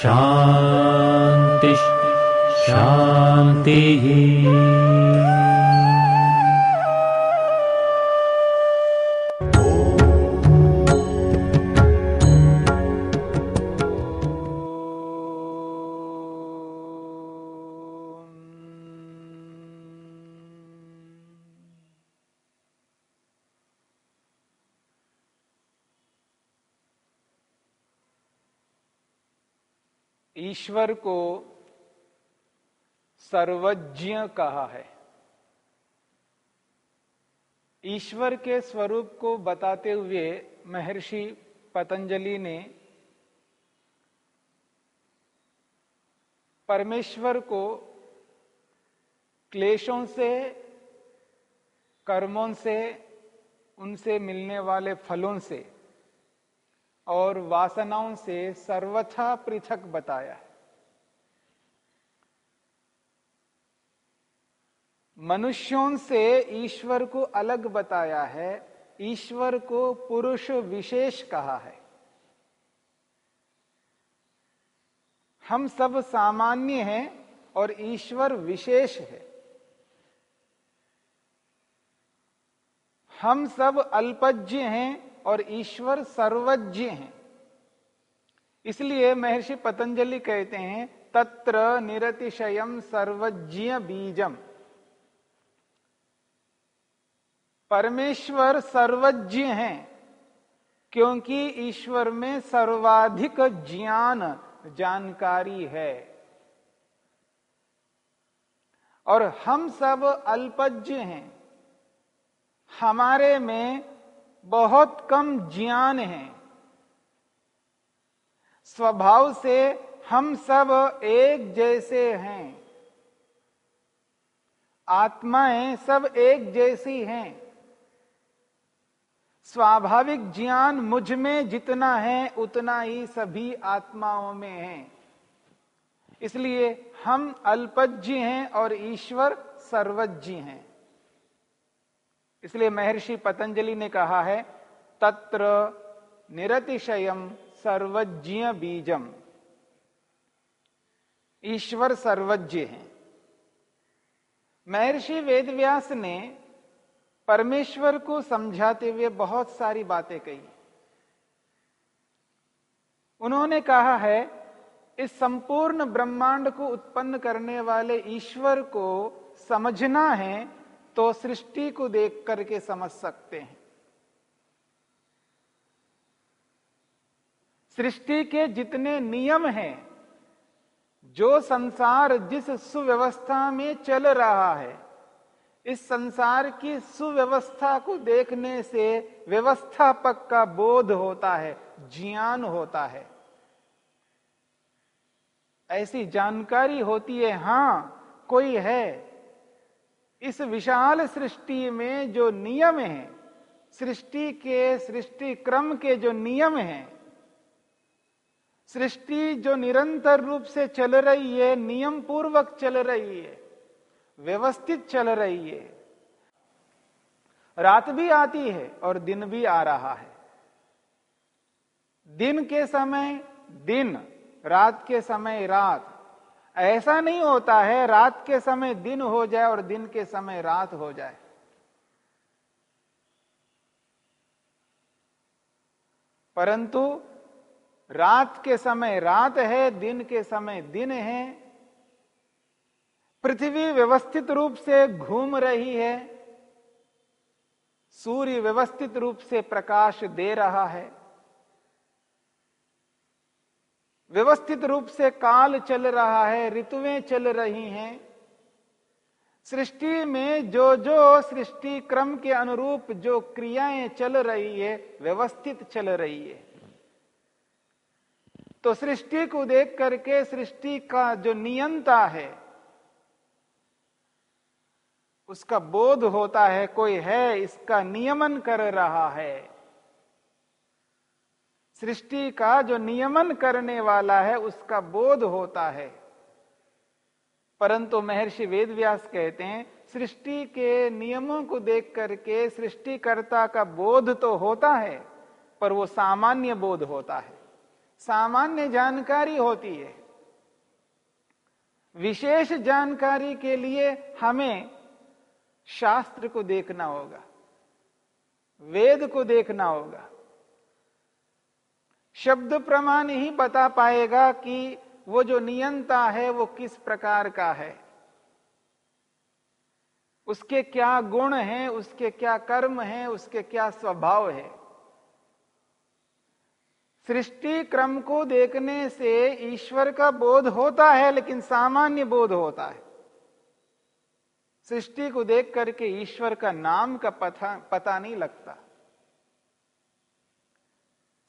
शान्तिः शान्तिः ईश्वर को सर्वज्ञ कहा है। ईश्वर के स्वरूप को बताते हुए महर्षि पतंजलि ने परमेश्वर को क्लेशों से, कर्मों से, उनसे मिलने वाले फलों से और वासनाओं से सर्वथा पृथक बताया है। मनुष्यों से ईश्वर को अलग बताया है, ईश्वर को पुरुष विशेष कहा है। हम सब सामान्य हैं और ईश्वर विशेष है। हम सब अल्पज्ञ हैं और ईश्वर सर्वज्ञ हैं। इसलिए महर्षि पतंजलि कहते हैं, तत्र निरतिशयम सर्वज्ञ बीजम। परमेश्वर सर्वज्ञ हैं, क्योंकि ईश्वर में सर्वाधिक ज्ञान जानकारी है। और हम सब अल्पज्ञ हैं। हमारे में बहुत कम ज्ञान है। स्वभाव से हम सब एक जैसे हैं। आत्माएँ सब एक जैसी हैं। स्वाभाविक ज्ञान मुझमें जितना है, उतना ही सभी आत्माओं में है। इसलिए हम अल्पज्ञ हैं और ईश्वर सर्वज्ञ हैं। इसलिए महर्षि पतंजलि ने कहा है, तत्र निरतिशयम सर्वज्ञ बीजम। ईश्वर सर्वज्ञ है। महर्षि वेदव्यास ने परमेश्वर को समझाते हुए बहुत सारी बातें कही। उन्होंने कहा है, इस संपूर्ण ब्रह्मांड को उत्पन्न करने वाले ईश्वर को समझना है तो सृष्टि को देख करके समझ सकते हैं। सृष्टि के जितने नियम हैं, जो संसार जिस सुव्यवस्था में चल रहा है, इस संसार की सुव्यवस्था को देखने से व्यवस्थापक का बोध होता है, ज्ञान होता है। ऐसी जानकारी होती है, हाँ, कोई है इस विशाल सृष्टि में जो नियम है, सृष्टि के सृष्टि क्रम के जो नियम हैं, सृष्टि जो निरंतर रूप से चल रही है नियम पूर्वक चल रही है, व्यवस्थित चल रही है। रात भी आती है और दिन भी आ रहा है। दिन के समय दिन, रात के समय रात ऐसा नहीं होता है, रात के समय दिन हो जाए और दिन के समय रात हो जाए। परंतु रात के समय रात है, दिन के समय दिन है, पृथ्वी व्यवस्थित रूप से घूम रही है, सूर्य व्यवस्थित रूप से प्रकाश दे रहा है व्यवस्थित रूप से काल चल रहा है, ऋतुएँ चल रही हैं। सृष्टि में जो जो सृष्टि क्रम के अनुरूप जो क्रियाएँ चल रही है, व्यवस्थित चल रही है। तो सृष्टि को देख करके सृष्टि का जो नियंता है, उसका बोध होता है, कोई है इसका नियमन कर रहा है। सृष्टि का जो नियमन करने वाला है, उसका बोध होता है। परंतु महर्षि वेदव्यास कहते हैं, सृष्टि के नियमों को देख करके सृष्टिकर्ता का बोध तो होता है, पर वो सामान्य बोध होता है। सामान्य जानकारी होती है। विशेष जानकारी के लिए हमें शास्त्र को देखना होगा, वेद को देखना होगा। शब्द प्रमाण ही बता पाएगा कि वो जो नियंता है, वो किस प्रकार का है। उसके क्या गुण हैं, उसके क्या कर्म हैं, उसके क्या स्वभाव है। सृष्टि क्रम को देखने से ईश्वर का बोध होता है, लेकिन सामान्य बोध होता है। सृष्टि को देख करके ईश्वर का नाम का पता पता नहीं लगता।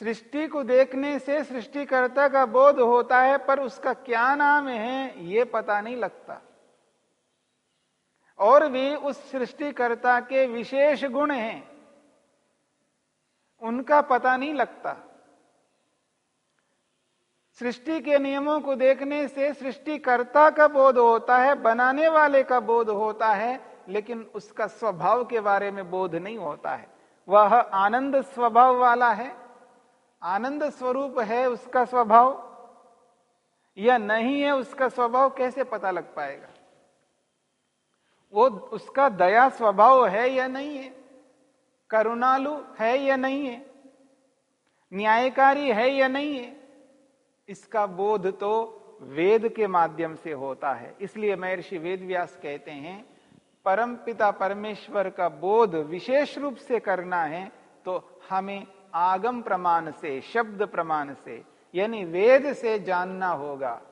सृष्टि को देखने से सृष्टिकर्ता का बोध होता है, पर उसका क्या नाम है, ये पता नहीं लगता। और भी उस सृष्टिकर्ता के विशेष गुण हैं, उनका पता नहीं लगता। सृष्टि के नियमों को देखने से सृष्टिकर्ता का बोध होता है, बनाने वाले का बोध होता है, लेकिन उसका स्वभाव के बारे में बोध नहीं होता है। वह आनंद स्वभाव वाला है आनंद स्वरूप है उसका स्वभाव? या नहीं है उसका स्वभाव, कैसे पता लग पाएगा? वो उसका दया स्वभाव है या नहीं है? करुणालु है या नहीं है? न्यायकारी है या नहीं है? इसका बोध तो वेद के माध्यम से होता है। इसलिए महर्षि वेद व्यास कहते हैं परम पिता परमेश्वर का बोध विशेष रूप से करना है तो हमें आगम प्रमाण से, शब्द प्रमाण से, यानी वेद से जानना होगा।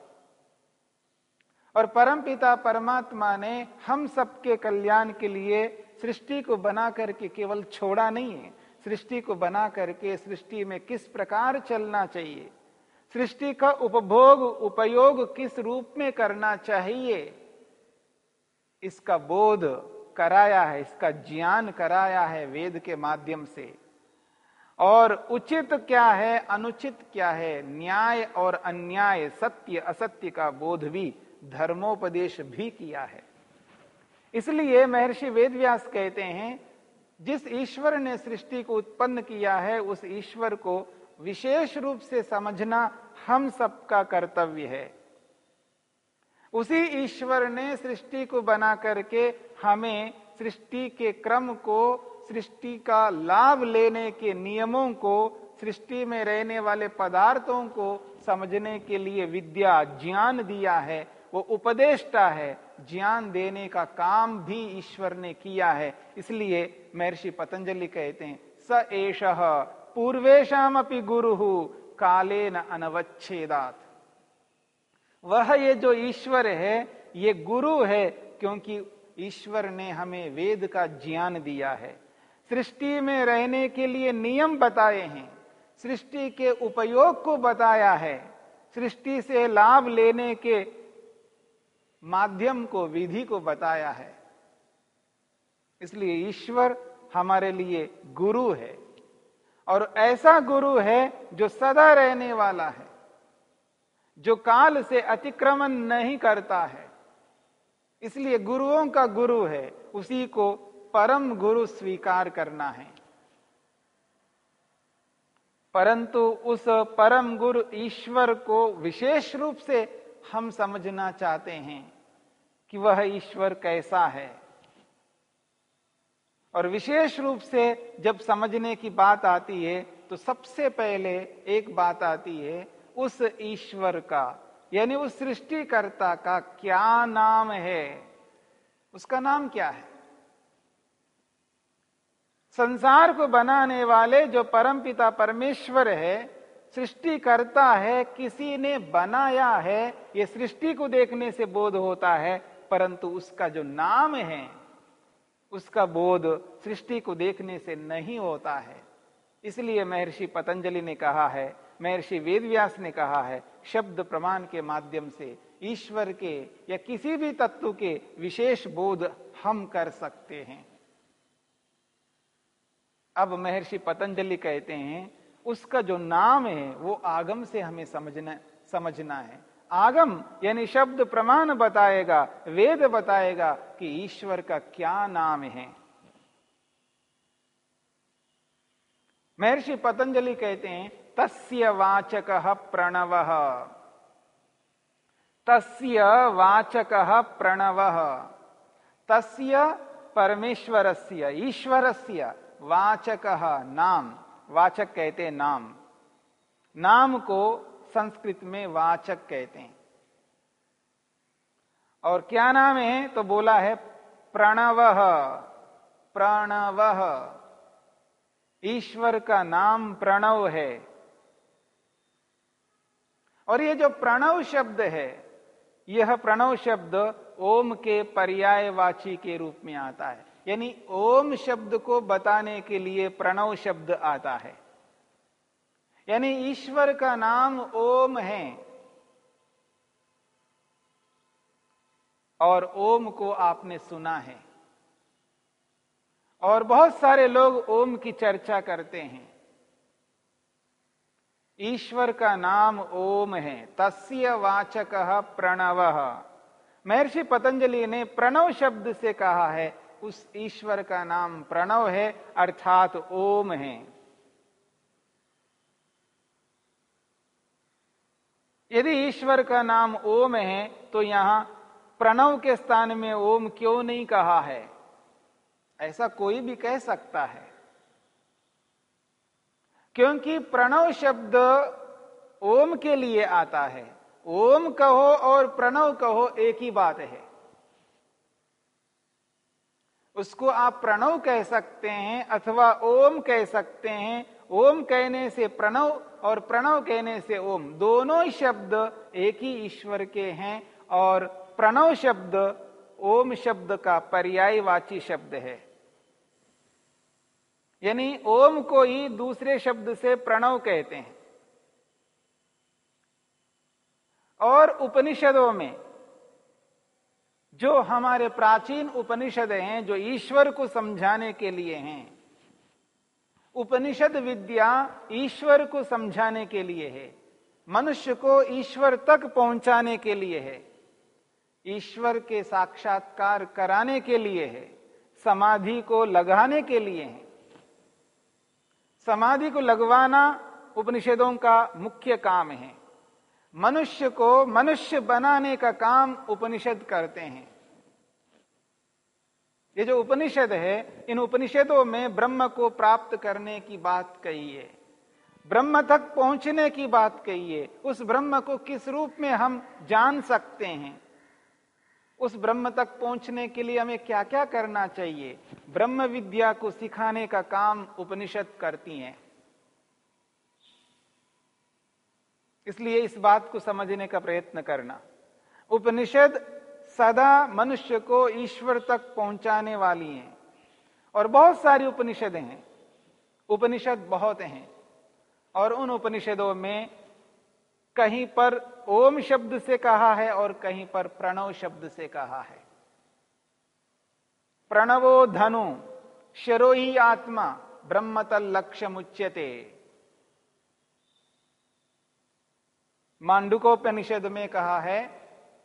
और परम पिता परमात्मा ने हम सबके कल्याण के लिए सृष्टि को बना करके केवल छोड़ा नहीं है। सृष्टि को बना करके सृष्टि में किस प्रकार चलना चाहिए? सृष्टि का उपभोग, उपयोग किस रूप में करना चाहिए? इसका बोध कराया है, इसका ज्ञान कराया है वेद के माध्यम से। और उचित क्या है, अनुचित क्या है? न्याय और अन्याय, सत्य, असत्य का बोध भी, धर्मोपदेश भी किया है। इसलिए महर्षि वेदव्यास कहते हैं, जिस ईश्वर ने सृष्टि को उत्पन्न किया है, उस ईश्वर को विशेष रूप से समझना हम सबका कर्तव्य है। उसी ईश्वर ने सृष्टि को बना करके हमें सृष्टि के क्रम को सृष्टि का लाभ लेने के नियमों को, सृष्टि में रहने वाले पदार्थों को समझने के लिए विद्या ज्ञान दिया है, वो उपदेष्टा है, ज्ञान देने का काम भी ईश्वर ने किया है। इसलिए महर्षि पतंजलि कहते हैं, स एष पूर्वेशम अपनी गुरु काले न अनवच्छेदात। वह ये जो ईश्वर है, ये गुरु है, क्योंकि ईश्वर ने हमें वेद का ज्ञान दिया है। सृष्टि में रहने के लिए नियम बताए हैं। सृष्टि के उपयोग को बताया है। सृष्टि से लाभ लेने के माध्यम को, विधि को बताया है। इसलिए ईश्वर हमारे लिए गुरु है। और ऐसा गुरु है जो सदा रहने वाला है, जो काल से अतिक्रमण नहीं करता है। इसलिए गुरुओं का गुरु है, उसी को परम गुरु स्वीकार करना है। परंतु उस परम गुरु ईश्वर को विशेष रूप से हम समझना चाहते हैं कि वह ईश्वर कैसा है। और विशेष रूप से जब समझने की बात आती है तो सबसे पहले एक बात आती है, उस ईश्वर का, यानी उस सृष्टिकर्ता का क्या नाम है? उसका नाम क्या है? संसार को बनाने वाले जो परम पिता परमेश्वर है सृष्टि करता है, किसी ने बनाया है, ये सृष्टि को देखने से बोध होता है, परंतु उसका जो नाम है, उसका बोध सृष्टि को देखने से नहीं होता है। इसलिए महर्षि पतंजलि ने कहा है, महर्षि वेदव्यास ने कहा है, शब्द प्रमाण के माध्यम से ईश्वर के या किसी भी तत्व के विशेष बोध हम कर सकते हैं। अब महर्षि पतंजलि कहते हैं, उसका जो नाम है, वो आगम से हमें समझना समझना है। आगम यानी शब्द प्रमाण बताएगा, वेद बताएगा कि ईश्वर का क्या नाम है। महर्षि पतंजलि कहते हैं, तस्य वाचक प्रणव। तस्य वाचक प्रणव। तस्य परमेश्वरस्य, ईश्वरस्य। वाचक नाम। वाचक कहते नाम। नाम को संस्कृत में वाचक कहते हैं। और क्या नाम है? तो बोला है प्रणव। प्रणव। ईश्वर का नाम प्रणव है। और ये जो प्रणव शब्द है, यह प्रणव शब्द ओम के पर्यायवाची के रूप में आता है। यानी ओम शब्द को बताने के लिए प्रणव शब्द आता है। यानी ईश्वर का नाम ओम है और ओम को आपने सुना है। और बहुत सारे लोग ओम की चर्चा करते हैं। ईश्वर का नाम ओम है। तस्य वाचक प्रणव। महर्षि पतंजलि ने प्रणव शब्द से कहा है उस ईश्वर का नाम प्रणव है, अर्थात ओम है। यदि ईश्वर का नाम ओम है तो यहाँ प्रणव के स्थान में ओम क्यों नहीं कहा है? ऐसा कोई भी कह सकता है। क्योंकि प्रणव शब्द ओम के लिए आता है। ओम कहो और प्रणव कहो एक ही बात है। उसको आप प्रणव कह सकते हैं अथवा ओम कह सकते हैं। ओम कहने से प्रणव और प्रणव कहने से ओम। दोनों शब्द एक ही ईश्वर के हैं और प्रणव शब्द ओम शब्द का पर्यायवाची शब्द है। यानी ओम को ही दूसरे शब्द से प्रणव कहते हैं। और उपनिषदों में जो हमारे प्राचीन उपनिषद हैं, जो ईश्वर को समझाने के लिए हैं, उपनिषद विद्या ईश्वर को समझाने के लिए है, मनुष्य को ईश्वर तक पहुँचाने के लिए है, ईश्वर के साक्षात्कार कराने के लिए है, समाधि को लगाने के लिए है। समाधि को लगवाना उपनिषदों का मुख्य काम है। मनुष्य को मनुष्य बनाने का काम उपनिषद करते हैं। ये जो उपनिषद है, इन उपनिषदों में ब्रह्म को प्राप्त करने की बात कही है। ब्रह्म तक पहुँचने की बात कही है। उस ब्रह्म को किस रूप में हम जान सकते हैं? उस ब्रह्म तक पहुँचने के लिए हमें क्या क्या करना चाहिए? ब्रह्म विद्या को सिखाने का काम उपनिषद करती हैं। इसलिए इस बात को समझने का प्रयत्न करना। उपनिषद सदा मनुष्य को ईश्वर तक पहुँचाने वाली हैं और बहुत सारी उपनिषद हैं। उपनिषद बहुत हैं और उन उपनिषदों में कहीं पर ओम शब्द से कहा है और कहीं पर प्रणव शब्द से कहा है। प्रणवो धनु शरो ही आत्मा ब्रह्मतल लक्ष्य मुच्यते मांडुकोपनिषद में कहा है,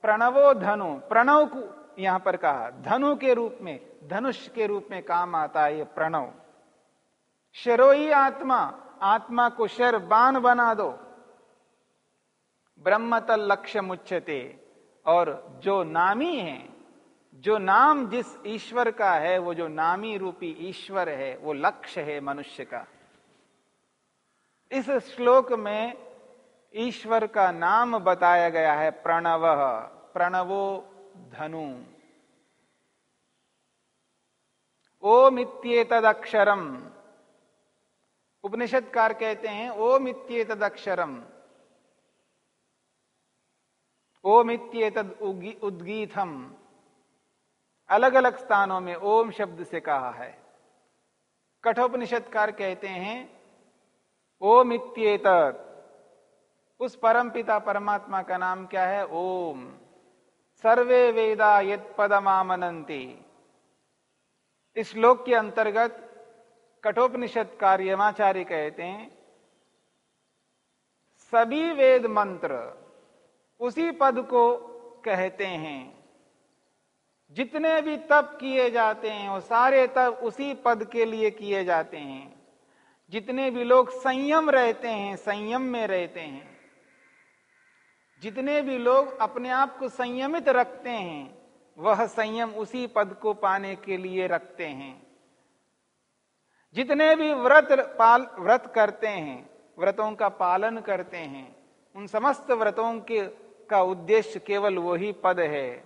प्रणवो धनु, प्रणव को यहाँ पर कहा, धनु के रूप में, धनुष के रूप में काम आता है ये प्रणव। शरोही आत्मा आत्मा को शर बाण बना दो। ब्रह्मतल लक्ष्य मुच्छते और जो नामी है, जो नाम जिस ईश्वर का है, वो जो नामी रूपी ईश्वर है, वो लक्ष्य है मनुष्य का। इस श्लोक में ईश्वर का नाम बताया गया है, प्रणव, प्रणवो धनु। ओम अक्षरम उपनिषदकार कहते हैं ओम इत्येतद अक्षरम ओम इत्येतद उद्गीतम। अलग अलग स्थानों में ओम शब्द से कहा है। कठोपनिषदकार कहते हैं ओम इत्येत उस परम पिता परमात्मा का नाम क्या है? ओम। सर्वे वेदा यद पदमामनंती इस श्लोक के अंतर्गत कठोपनिषद कार्यमाचार्य कहते हैं, सभी वेद मंत्र उसी पद को कहते हैं। जितने भी तप किए जाते हैं, वो सारे तप उसी पद के लिए किए जाते हैं। जितने भी लोग संयम रहते हैं, संयम में रहते हैं। जितने भी लोग अपने आप को संयमित रखते हैं, वह संयम उसी पद को पाने के लिए रखते हैं। जितने भी व्रत पाल, व्रत करते हैं, व्रतों का पालन करते हैं, उन समस्त व्रतों के, का उद्देश्य केवल वही पद है।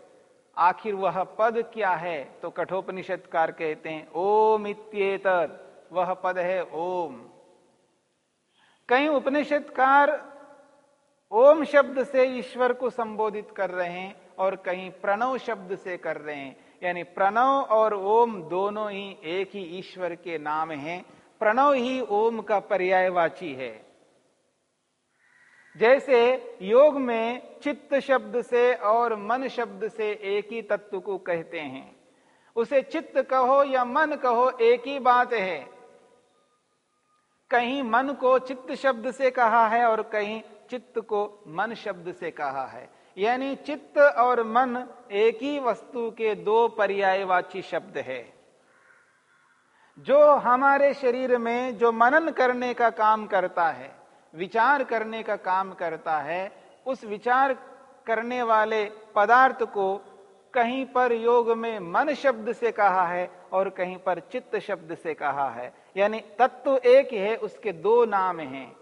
आखिर वह पद क्या है? तो कठोपनिषदकार कहते हैं, ओम इत्येत वह पद है ओम। कई उपनिषदकार ओम शब्द से ईश्वर को संबोधित कर रहे हैं और कहीं प्रणव शब्द से कर रहे हैं। यानी प्रणव और ओम दोनों ही एक ही ईश्वर के नाम हैं। प्रणव ही ओम का पर्यायवाची है। जैसे योग में चित्त शब्द से और मन शब्द से एक ही तत्व को कहते हैं। उसे चित्त कहो या मन कहो एक ही बात है। कहीं मन को चित्त शब्द से कहा है और कहीं चित्त को मन शब्द से कहा है। यानी चित्त और मन एक ही वस्तु के दो पर्यायवाची शब्द है। जो हमारे शरीर में जो मनन करने का काम करता है, विचार करने का काम करता है, उस विचार करने वाले पदार्थ को कहीं पर योग में मन शब्द से कहा है और कहीं पर चित्त शब्द से कहा है। यानी तत्व एक है, उसके दो नाम हैं।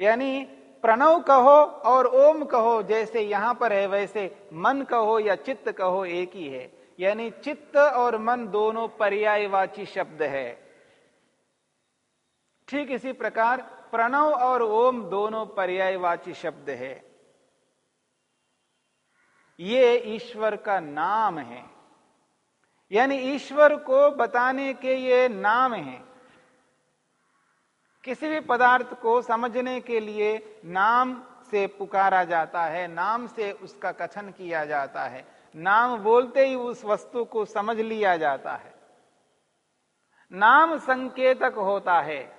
यानी प्रणव कहो और ओम कहो, जैसे यहाँ पर है, वैसे मन कहो या चित्त कहो, एक ही है। यानी चित्त और मन दोनों पर्यायवाची शब्द है। ठीक इसी प्रकार प्रणव और ओम दोनों पर्यायवाची शब्द है। ये ईश्वर का नाम है। यानी ईश्वर को बताने के ये नाम है। किसी भी पदार्थ को समझने के लिए नाम से पुकारा जाता है, नाम से उसका कथन किया जाता है। नाम बोलते ही उस वस्तु को समझ लिया जाता है। नाम संकेतक होता है।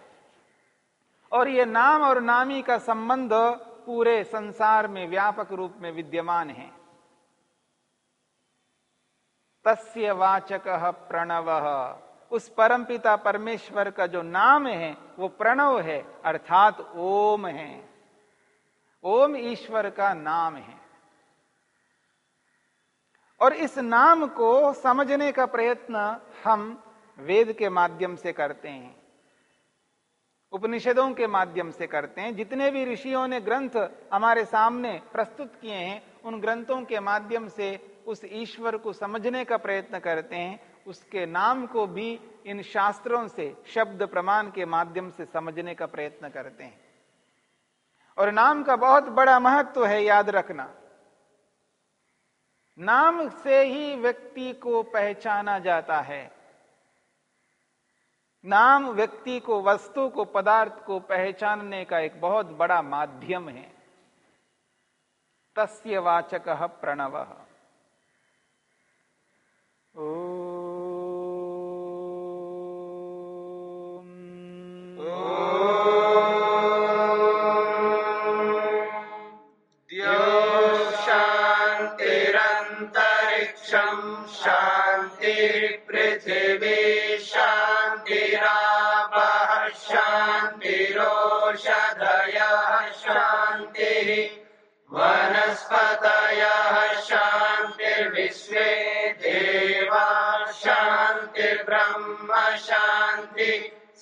और ये नाम और नामी का संबंध पूरे संसार में व्यापक रूप में विद्यमान है। तस्य वाचक प्रणव। उस परमपिता परमेश्वर का जो नाम है, वो प्रणव है, अर्थात ओम है। ओम ईश्वर का नाम है। और इस नाम को समझने का प्रयत्न हम वेद के माध्यम से करते हैं, उपनिषदों के माध्यम से करते हैं। जितने भी ऋषियों ने ग्रंथ हमारे सामने प्रस्तुत किए हैं, उन ग्रंथों के माध्यम से उस ईश्वर को समझने का प्रयत्न करते हैं। उसके नाम को भी इन शास्त्रों से, शब्द प्रमाण के माध्यम से समझने का प्रयत्न करते हैं। और नाम का बहुत बड़ा महत्व है याद रखना। नाम से ही व्यक्ति को पहचाना जाता है। नाम व्यक्ति को, वस्तु को, पदार्थ को पहचानने का एक बहुत बड़ा माध्यम है। तस्य वाचक प्रणव। ओ Oh.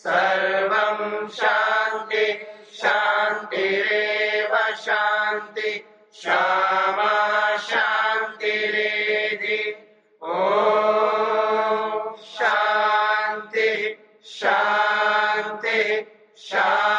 सर्वं शान्ति शान्तिरेव शान्ति। क्षमा शान्तिरेधि। ओ शांति शांति शान्ति।